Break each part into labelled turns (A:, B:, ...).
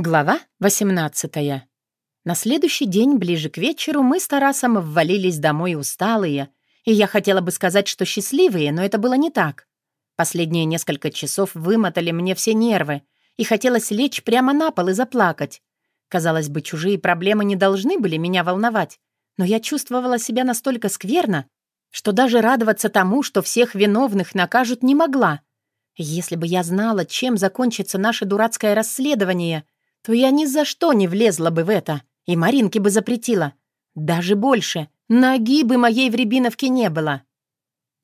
A: Глава 18 На следующий день, ближе к вечеру, мы с Тарасом ввалились домой усталые, и я хотела бы сказать, что счастливые, но это было не так. Последние несколько часов вымотали мне все нервы, и хотелось лечь прямо на пол и заплакать. Казалось бы, чужие проблемы не должны были меня волновать, но я чувствовала себя настолько скверно, что даже радоваться тому, что всех виновных накажут, не могла. Если бы я знала, чем закончится наше дурацкое расследование — то я ни за что не влезла бы в это, и Маринке бы запретила. Даже больше, ноги бы моей в Рябиновке не было.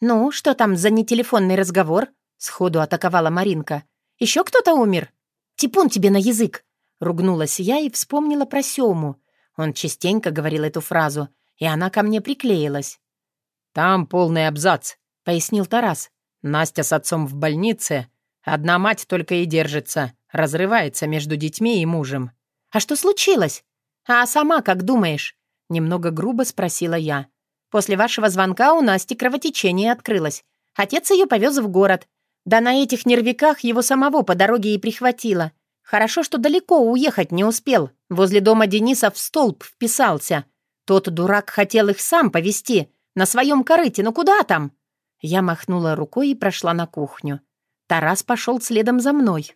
A: «Ну, что там за нетелефонный разговор?» — сходу атаковала Маринка. «Еще кто-то умер?» «Типун тебе на язык!» — ругнулась я и вспомнила про Сему. Он частенько говорил эту фразу, и она ко мне приклеилась.
B: «Там полный абзац», — пояснил Тарас. «Настя с отцом в больнице. Одна мать только и держится. Разрывается между детьми и мужем.
A: «А что случилось? А сама как думаешь?» Немного грубо спросила я. «После вашего звонка у Насти кровотечение открылось. Отец ее повез в город. Да на этих нервиках его самого по дороге и прихватило. Хорошо, что далеко уехать не успел. Возле дома Дениса в столб вписался. Тот дурак хотел их сам повести На своем корыте, ну куда там?» Я махнула рукой и прошла на кухню. Тарас пошел следом за мной.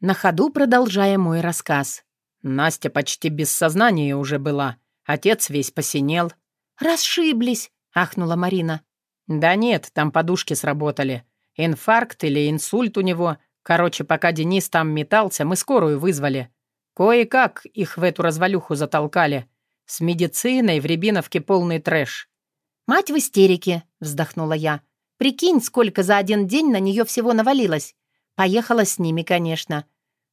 A: На ходу продолжая мой рассказ.
B: Настя почти без сознания уже была. Отец весь посинел.
A: «Расшиблись!» — ахнула Марина.
B: «Да нет, там подушки сработали. Инфаркт или инсульт у него. Короче, пока Денис там метался, мы скорую вызвали. Кое-как их в эту развалюху затолкали. С медициной в Рябиновке полный трэш».
A: «Мать в истерике», — вздохнула я. «Прикинь, сколько за один день на нее всего навалилось. Поехала с ними, конечно.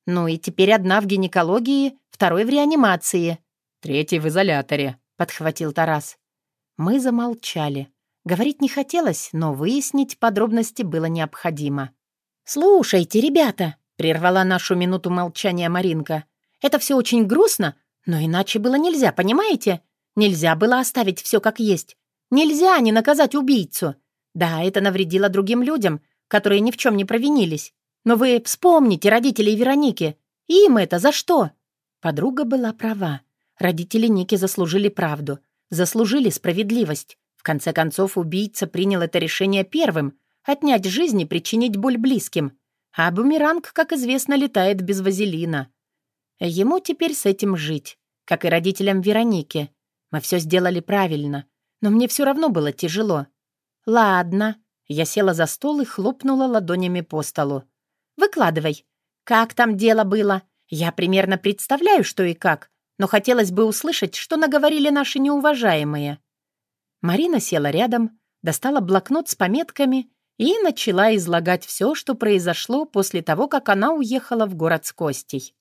A: Ну и теперь одна в гинекологии, второй в реанимации.
B: Третий в изоляторе», — подхватил Тарас.
A: Мы замолчали. Говорить не хотелось, но выяснить подробности было необходимо. «Слушайте, ребята», — прервала нашу минуту молчания Маринка. «Это все очень грустно, но иначе было нельзя, понимаете? Нельзя было оставить все как есть. Нельзя не наказать убийцу. Да, это навредило другим людям, которые ни в чем не провинились. Но вы вспомните родителей Вероники. Им это за что?» Подруга была права. Родители Ники заслужили правду, заслужили справедливость. В конце концов, убийца принял это решение первым — отнять жизнь и причинить боль близким. А бумеранг, как известно, летает без вазелина. Ему теперь с этим жить, как и родителям Вероники. Мы все сделали правильно, но мне все равно было тяжело. «Ладно». Я села за стол и хлопнула ладонями по столу. Выкладывай. Как там дело было? Я примерно представляю, что и как, но хотелось бы услышать, что наговорили наши неуважаемые». Марина села рядом, достала блокнот с пометками и начала излагать все, что произошло после того, как она уехала в город с Костей.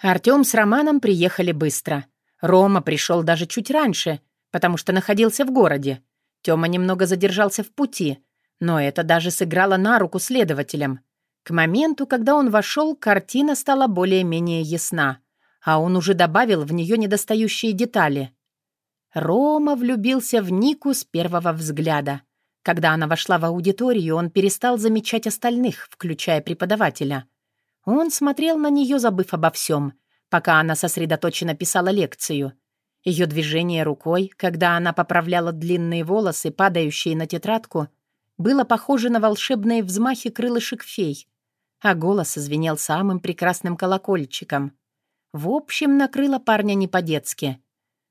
A: Артем с Романом приехали быстро. Рома пришел даже чуть раньше, потому что находился в городе. Тёма немного задержался в пути, но это даже сыграло на руку следователям. К моменту, когда он вошел, картина стала более-менее ясна, а он уже добавил в нее недостающие детали. Рома влюбился в Нику с первого взгляда. Когда она вошла в аудиторию, он перестал замечать остальных, включая преподавателя. Он смотрел на нее, забыв обо всем, пока она сосредоточенно писала лекцию. Ее движение рукой, когда она поправляла длинные волосы, падающие на тетрадку, было похоже на волшебные взмахи крылышек фей а голос звенел самым прекрасным колокольчиком. В общем, накрыло парня не по-детски.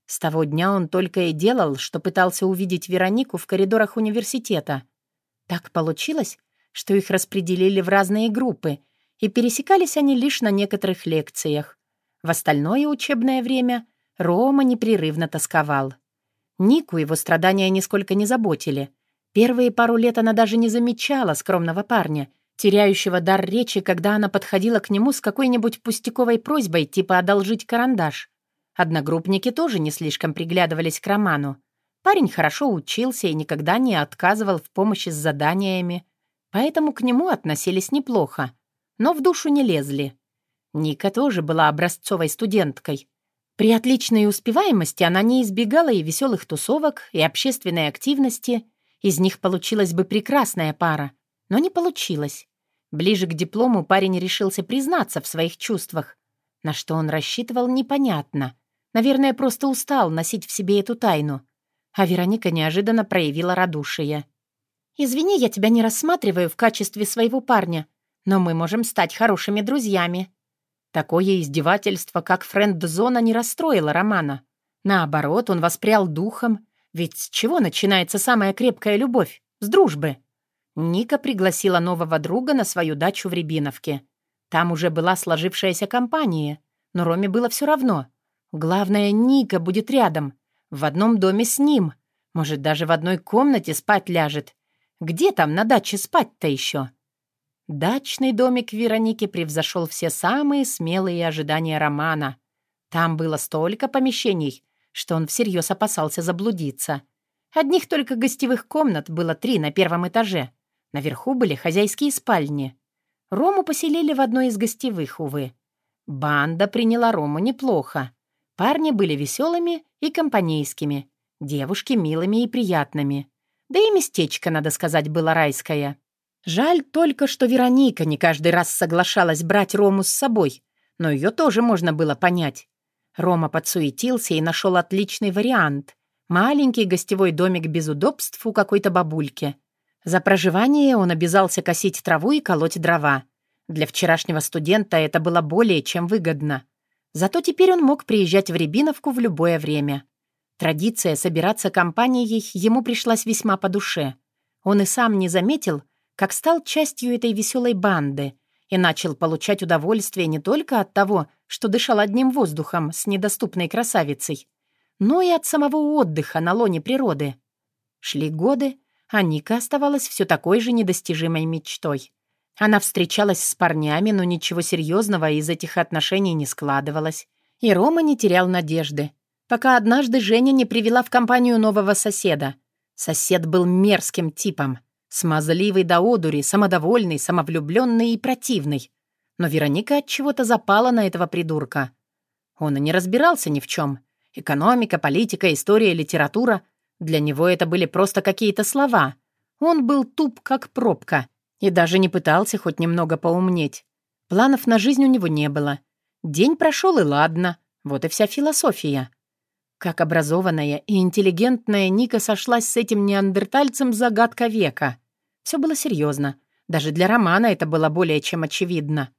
A: С того дня он только и делал, что пытался увидеть Веронику в коридорах университета. Так получилось, что их распределили в разные группы, и пересекались они лишь на некоторых лекциях. В остальное учебное время Рома непрерывно тосковал. Нику его страдания нисколько не заботили. Первые пару лет она даже не замечала скромного парня теряющего дар речи, когда она подходила к нему с какой-нибудь пустяковой просьбой, типа одолжить карандаш. Одногруппники тоже не слишком приглядывались к роману. Парень хорошо учился и никогда не отказывал в помощи с заданиями, поэтому к нему относились неплохо, но в душу не лезли. Ника тоже была образцовой студенткой. При отличной успеваемости она не избегала и веселых тусовок, и общественной активности. Из них получилась бы прекрасная пара. Но не получилось. Ближе к диплому парень решился признаться в своих чувствах. На что он рассчитывал, непонятно. Наверное, просто устал носить в себе эту тайну. А Вероника неожиданно проявила радушие. «Извини, я тебя не рассматриваю в качестве своего парня, но мы можем стать хорошими друзьями». Такое издевательство, как френд-зона, не расстроило Романа. Наоборот, он воспрял духом. Ведь с чего начинается самая крепкая любовь? С дружбы. Ника пригласила нового друга на свою дачу в Рябиновке. Там уже была сложившаяся компания, но Роме было все равно. Главное, Ника будет рядом, в одном доме с ним. Может, даже в одной комнате спать ляжет. Где там на даче спать-то еще? Дачный домик Вероники превзошел все самые смелые ожидания Романа. Там было столько помещений, что он всерьез опасался заблудиться. Одних только гостевых комнат было три на первом этаже. Наверху были хозяйские спальни. Рому поселили в одной из гостевых, увы. Банда приняла Рому неплохо. Парни были веселыми и компанейскими, девушки милыми и приятными. Да и местечко, надо сказать, было райское. Жаль только, что Вероника не каждый раз соглашалась брать Рому с собой, но ее тоже можно было понять. Рома подсуетился и нашел отличный вариант. Маленький гостевой домик без удобств у какой-то бабульки. За проживание он обязался косить траву и колоть дрова. Для вчерашнего студента это было более чем выгодно. Зато теперь он мог приезжать в Рябиновку в любое время. Традиция собираться компанией ему пришлась весьма по душе. Он и сам не заметил, как стал частью этой веселой банды и начал получать удовольствие не только от того, что дышал одним воздухом с недоступной красавицей, но и от самого отдыха на лоне природы. Шли годы, а Ника оставалась все такой же недостижимой мечтой. Она встречалась с парнями, но ничего серьезного из этих отношений не складывалось. И Рома не терял надежды, пока однажды Женя не привела в компанию нового соседа. Сосед был мерзким типом — Смазливый до одури, самодовольный, самовлюбленный и противный. Но Вероника от чего-то запала на этого придурка. Он и не разбирался ни в чем. Экономика, политика, история, литература. Для него это были просто какие-то слова. Он был туп, как пробка, и даже не пытался хоть немного поумнеть. Планов на жизнь у него не было. День прошел, и ладно. Вот и вся философия. Как образованная и интеллигентная Ника сошлась с этим неандертальцем загадка века. Все было серьезно. Даже для Романа это было более чем очевидно.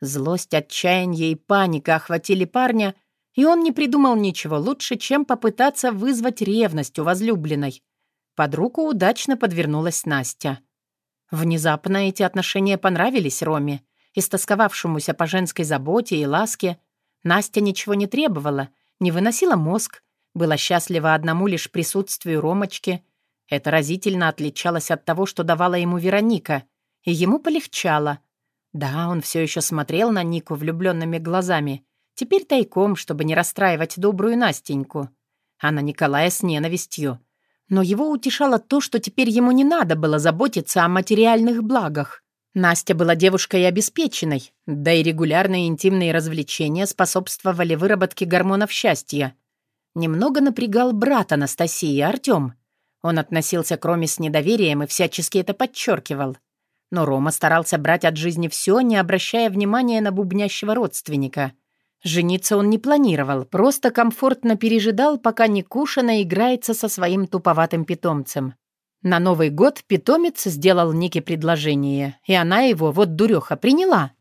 A: Злость, отчаяние и паника охватили парня, и он не придумал ничего лучше, чем попытаться вызвать ревность у возлюбленной. Под руку удачно подвернулась Настя. Внезапно эти отношения понравились Роме, истосковавшемуся по женской заботе и ласке. Настя ничего не требовала, не выносила мозг, была счастлива одному лишь присутствию Ромочки. Это разительно отличалось от того, что давала ему Вероника, и ему полегчало. Да, он все еще смотрел на Нику влюбленными глазами, теперь тайком, чтобы не расстраивать добрую Настеньку, а на Николая с ненавистью. Но его утешало то, что теперь ему не надо было заботиться о материальных благах. Настя была девушкой обеспеченной, да и регулярные интимные развлечения способствовали выработке гормонов счастья. Немного напрягал брат Анастасии, Артём. Он относился к Роме с недоверием и всячески это подчеркивал. Но Рома старался брать от жизни все, не обращая внимания на бубнящего родственника. Жениться он не планировал, просто комфортно пережидал, пока Никуша наиграется со своим туповатым питомцем. На Новый год питомец сделал Нике предложение, и она его, вот дуреха, приняла.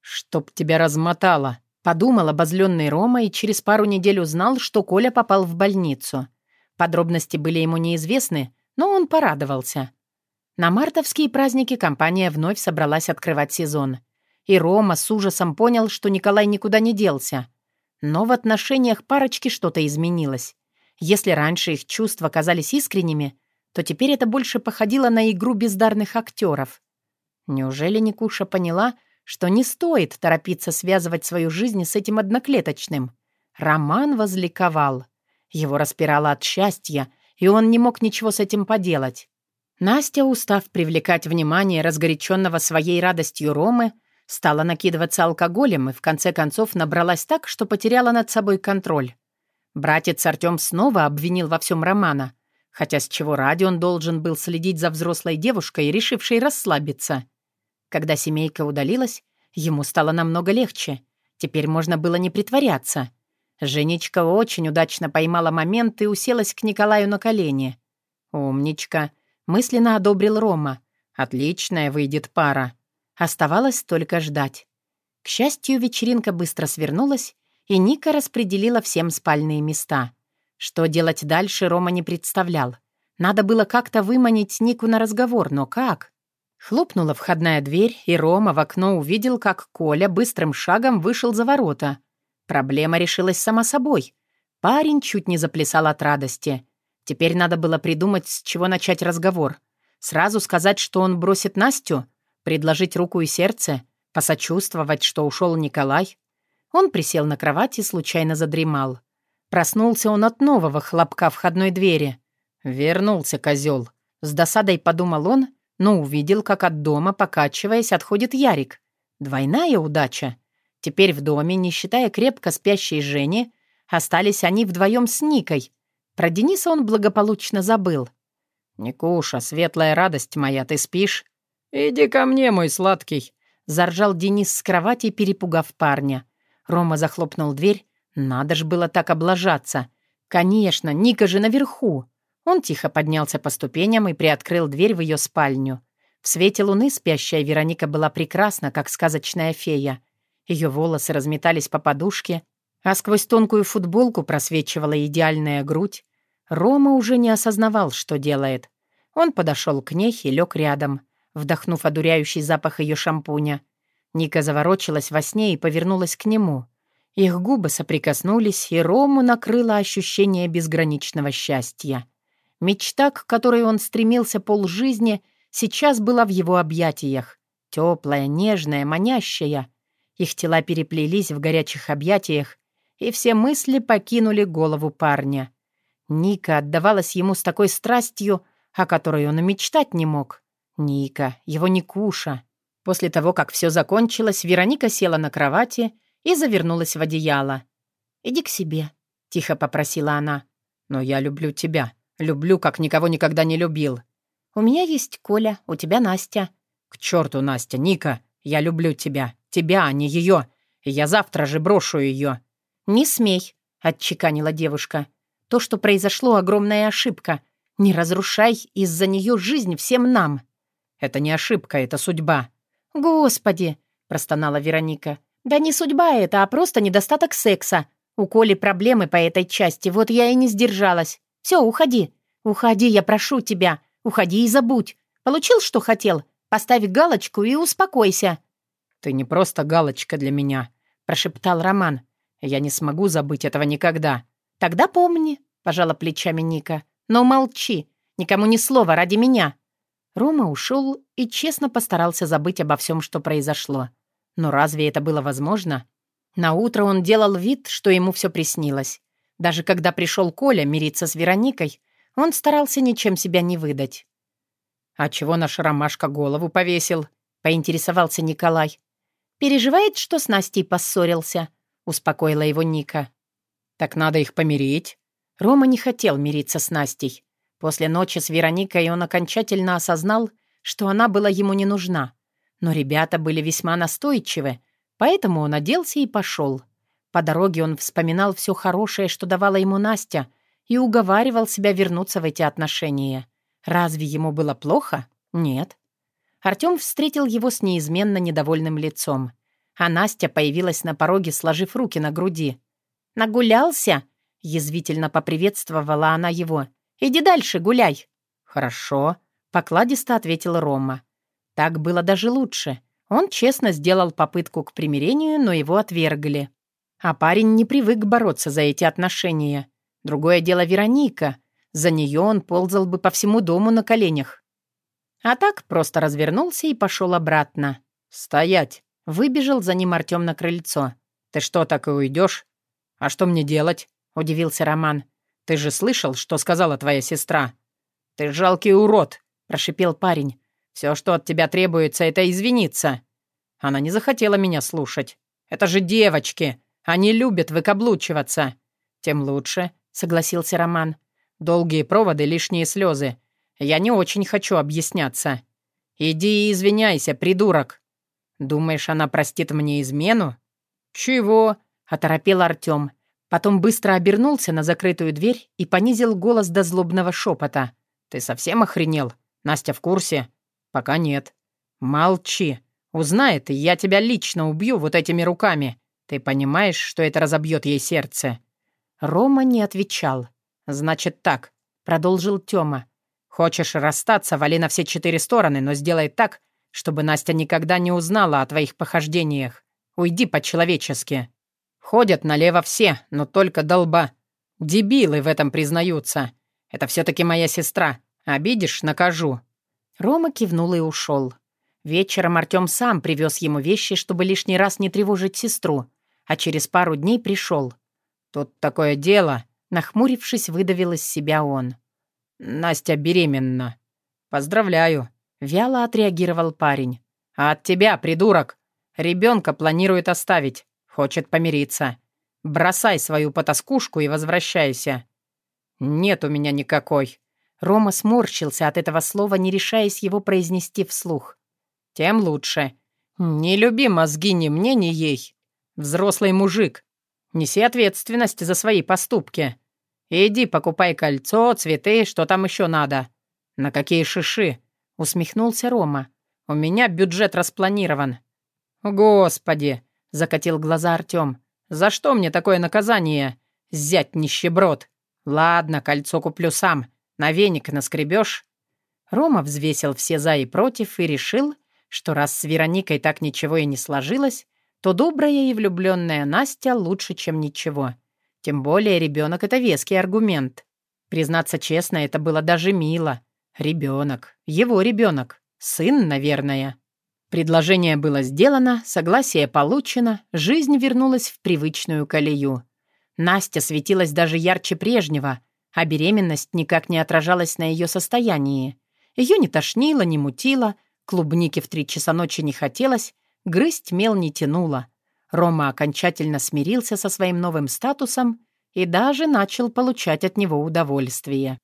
A: «Чтоб тебя размотало», Подумал обозленный Рома и через пару недель узнал, что Коля попал в больницу. Подробности были ему неизвестны, но он порадовался. На мартовские праздники компания вновь собралась открывать сезон. И Рома с ужасом понял, что Николай никуда не делся. Но в отношениях парочки что-то изменилось. Если раньше их чувства казались искренними, то теперь это больше походило на игру бездарных актеров. Неужели Никуша поняла, что не стоит торопиться связывать свою жизнь с этим одноклеточным. Роман возликовал. Его распирало от счастья, и он не мог ничего с этим поделать. Настя, устав привлекать внимание разгоряченного своей радостью Ромы, стала накидываться алкоголем и в конце концов набралась так, что потеряла над собой контроль. Братец Артем снова обвинил во всем Романа, хотя с чего ради он должен был следить за взрослой девушкой, решившей расслабиться — когда семейка удалилась, ему стало намного легче. Теперь можно было не притворяться. Женечка очень удачно поймала момент и уселась к Николаю на колени. «Умничка», — мысленно одобрил Рома. «Отличная выйдет пара». Оставалось только ждать. К счастью, вечеринка быстро свернулась, и Ника распределила всем спальные места. Что делать дальше, Рома не представлял. Надо было как-то выманить Нику на разговор, но как? Хлопнула входная дверь, и Рома в окно увидел, как Коля быстрым шагом вышел за ворота. Проблема решилась сама собой. Парень чуть не заплясал от радости. Теперь надо было придумать, с чего начать разговор. Сразу сказать, что он бросит Настю? Предложить руку и сердце? Посочувствовать, что ушел Николай? Он присел на кровать и случайно задремал. Проснулся он от нового хлопка входной двери. «Вернулся козел», — с досадой подумал он, но увидел, как от дома, покачиваясь, отходит Ярик. Двойная удача. Теперь в доме, не считая крепко спящей Жени, остались они вдвоем с Никой. Про Дениса он благополучно забыл. «Никуша, светлая радость моя, ты спишь?» «Иди ко мне, мой сладкий», — заржал Денис с кровати, перепугав парня. Рома захлопнул дверь. Надо ж было так облажаться. Конечно, Ника же наверху. Он тихо поднялся по ступеням и приоткрыл дверь в ее спальню. В свете луны спящая Вероника была прекрасна, как сказочная фея. Ее волосы разметались по подушке, а сквозь тонкую футболку просвечивала идеальная грудь. Рома уже не осознавал, что делает. Он подошел к ней и лег рядом, вдохнув одуряющий запах ее шампуня. Ника заворочилась во сне и повернулась к нему. Их губы соприкоснулись, и Рому накрыло ощущение безграничного счастья. Мечта, к которой он стремился полжизни, сейчас была в его объятиях. Теплая, нежная, манящая. Их тела переплелись в горячих объятиях, и все мысли покинули голову парня. Ника отдавалась ему с такой страстью, о которой он и мечтать не мог. Ника, его Никуша. После того, как все закончилось, Вероника села на кровати и завернулась в одеяло. «Иди к себе», — тихо попросила она. «Но я люблю тебя», Люблю, как никого никогда не любил. У меня есть Коля, у тебя Настя. К черту, Настя, Ника, я люблю тебя. Тебя, а не ее. я завтра же брошу ее. Не смей, отчеканила девушка. То, что произошло, огромная ошибка. Не разрушай из-за нее жизнь всем нам. Это не ошибка, это судьба. Господи, простонала Вероника. Да не судьба это, а просто недостаток секса. У Коли проблемы по этой части, вот я и не сдержалась. Все, уходи. Уходи, я прошу тебя. Уходи и забудь. Получил, что хотел? Поставь галочку и успокойся». «Ты не просто галочка для меня», — прошептал Роман. «Я не смогу забыть этого никогда». «Тогда помни», — пожала плечами Ника. «Но молчи. Никому ни слова ради меня». Рома ушел и честно постарался забыть обо всем, что произошло. Но разве это было возможно? На утро он делал вид, что ему все приснилось. Даже когда пришел Коля мириться с Вероникой, он старался ничем себя не выдать. «А чего наш Ромашка голову повесил?» — поинтересовался Николай. «Переживает, что с Настей поссорился», — успокоила его Ника. «Так надо их помирить». Рома не хотел мириться с Настей. После ночи с Вероникой он окончательно осознал, что она была ему не нужна. Но ребята были весьма настойчивы, поэтому он оделся и пошел. По дороге он вспоминал все хорошее, что давала ему Настя, и уговаривал себя вернуться в эти отношения. Разве ему было плохо? Нет. Артем встретил его с неизменно недовольным лицом. А Настя появилась на пороге, сложив руки на груди. «Нагулялся?» — язвительно поприветствовала она его. «Иди дальше, гуляй». «Хорошо», — покладисто ответил Рома. Так было даже лучше. Он честно сделал попытку к примирению, но его отвергли. А парень не привык бороться за эти отношения. Другое дело Вероника. За нее он ползал бы по всему дому на коленях. А так просто развернулся и пошел обратно. «Стоять!» — выбежал за ним Артем на крыльцо. «Ты что, так и уйдешь?» «А что мне делать?» — удивился Роман. «Ты же слышал, что сказала твоя сестра?» «Ты жалкий урод!» — прошипел парень. «Все, что от тебя требуется, это извиниться». Она не захотела меня слушать. «Это же девочки! Они любят выкаблучиваться». «Тем лучше», — согласился Роман. «Долгие проводы, лишние слезы. Я не очень хочу объясняться. Иди и извиняйся, придурок». «Думаешь, она простит мне измену?»
B: «Чего?»
A: — оторопел Артем. Потом быстро обернулся на закрытую дверь и понизил голос до злобного шепота.
B: «Ты совсем охренел? Настя в курсе?» «Пока нет». «Молчи. Узнает, и я тебя лично убью вот этими руками. Ты понимаешь, что это разобьет ей сердце?»
A: Рома не отвечал.
B: «Значит так», — продолжил Тёма. «Хочешь расстаться, вали на все четыре стороны, но сделай так, чтобы Настя никогда не узнала о твоих похождениях. Уйди по-человечески». Ходят налево все, но только долба. Дебилы в этом признаются. Это все-таки моя сестра. Обидишь — накажу».
A: Рома кивнул и ушел. Вечером Артем сам привез ему вещи, чтобы лишний раз не тревожить сестру, а через пару дней пришел.
B: «Тут такое дело», —
A: нахмурившись, выдавил из себя он.
B: «Настя беременна». «Поздравляю», — вяло отреагировал парень. «А от тебя, придурок! Ребенка планирует оставить. Хочет помириться. Бросай свою потаскушку и возвращайся». «Нет у меня никакой».
A: Рома сморщился от этого слова, не решаясь его произнести вслух.
B: «Тем лучше. Не люби мозги ни мне, ни ей. Взрослый мужик. Неси ответственность за свои поступки. Иди покупай кольцо, цветы, что там еще надо. На какие шиши?» — усмехнулся Рома. «У меня бюджет распланирован». «Господи!» — закатил глаза Артем. «За что мне такое наказание? Зять нищеброд! Ладно, кольцо куплю сам. На веник наскребешь?»
A: Рома взвесил все «за» и «против» и решил, что раз с Вероникой так ничего и не сложилось, то добрая и влюбленная Настя лучше, чем ничего. Тем более ребенок — это веский аргумент. Признаться честно, это было даже мило. Ребенок. Его ребенок. Сын, наверное. Предложение было сделано, согласие получено, жизнь вернулась в привычную колею. Настя светилась даже ярче прежнего, а беременность никак не отражалась на ее состоянии. Ее не тошнило, не мутило, клубники в три часа ночи не хотелось, грызть мел не тянуло. Рома окончательно смирился со своим новым статусом и даже начал получать от него удовольствие.